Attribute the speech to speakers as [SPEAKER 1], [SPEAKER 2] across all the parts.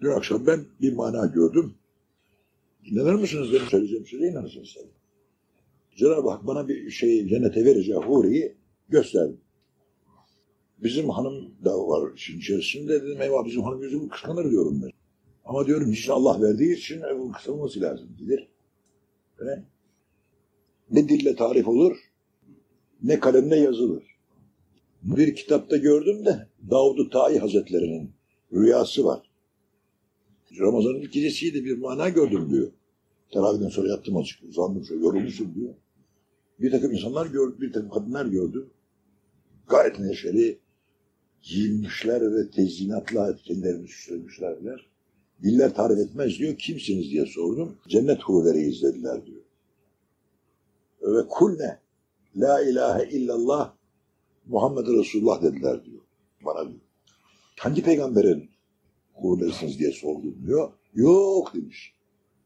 [SPEAKER 1] Dün akşam ben bir mana gördüm. İnanır mısınız benim söyleyeceğim söyle inanırsınız tabii. Cenab-ı Hak bana bir şey cennete vereceği huriyi gösterdi. Bizim hanım da var işin içerisinde. Dedim eyvah bizim hanım yüzümü kıskanır diyorum ben. Ama diyorum işte Allah verdiği için bunun kıskanılması lazım bilir. Ve ne dille tarif olur, ne kalemle yazılır. Bir kitapta gördüm de Davud-u Tai Hazretleri'nin rüyası var. Ramazan'ın ilk gecesiydi bir mana gördüm diyor. Teravihden sonra yattım azıcık uzandım şöyle yorulmuşum diyor. Bir takım insanlar gördüm, bir takım kadınlar gördüm. Gayet neşeli giyinmişler ve tezyinatla kendilerini süslemişlerler. Diller tarif etmez diyor. Kimsiniz diye sordum. Cennet hurileri izlediler diyor. Ve kulne la ilahe illallah Muhammed Resulullah dediler diyor. Bana diyor. Hangi peygamberin hurilerisiniz diye sordum diyor. Yok demiş.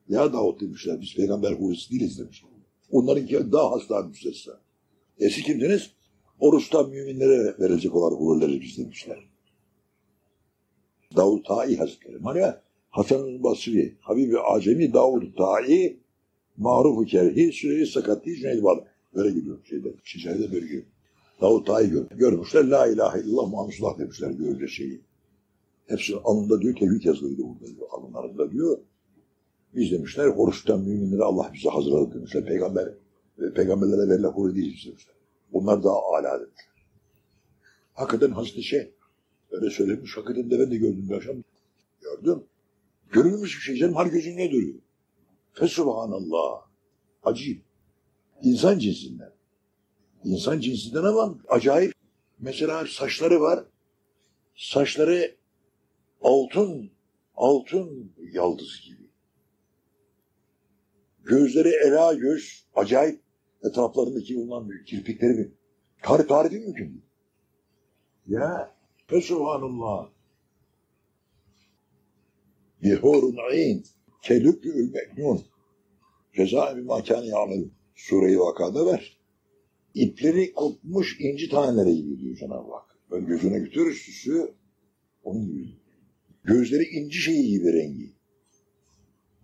[SPEAKER 1] Ya Davut demişler biz peygamber hurisi değiliz demiş. Onlarınki daha hasta müstesna. Eski kimdiniz? Oruçtan müminlere verilecek olan hurileri biz demişler. Davud Ta'i Hazretleri. Hani Hasan-ı Basri, Habibi Acemi, Davud Ta'i, Maruf-u Kerhi, Süreyya Sakati, Cüneyt Bağlı. Böyle gidiyor şeyde, şişerde böyle gidiyor. Davud Ta'i gör, görmüşler, La ilahe illallah Muhammedullah demişler görünce şeyi. Hepsinin alnında diyor, tevhid yazılıydı burada diyor, alınlarında diyor. Biz demişler, oruçtan müminleri Allah bize hazırladı demişler. Peygamber, e, peygamberlere verilen huri değiliz demişler. Onlar daha âlâ demişler. Hakikaten Hazreti şey, öyle söylemiş. Hakikaten de ben de gördüm bir akşam. Gördüm. Görülmüş bir şey canım, her gözün ne duruyor? Fesubhanallah. Acayip. İnsan cinsinden. İnsan cinsinden ama acayip. Mesela saçları var. Saçları altın, altın yaldız gibi. Gözleri ela göz, acayip. Etraflarındaki bulunan kirpikleri mi? Tarif tarifi mümkün değil. Ya, Fesubhanallah. Bihorun ayn, kelükkül meknun. Ceza bir makâni yağmel. Sure-i Vaka'da ver. İpleri kopmuş inci taneleri gibi diyor Cenab-ı Hak. Böyle gözüne götürür süsü, onun gibi. Gözleri inci şeyi gibi rengi.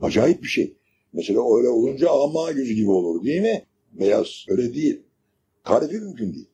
[SPEAKER 1] Acayip bir şey. Mesela öyle olunca ama gözü gibi olur değil mi? Beyaz. Öyle değil. Tarifi mümkün değil.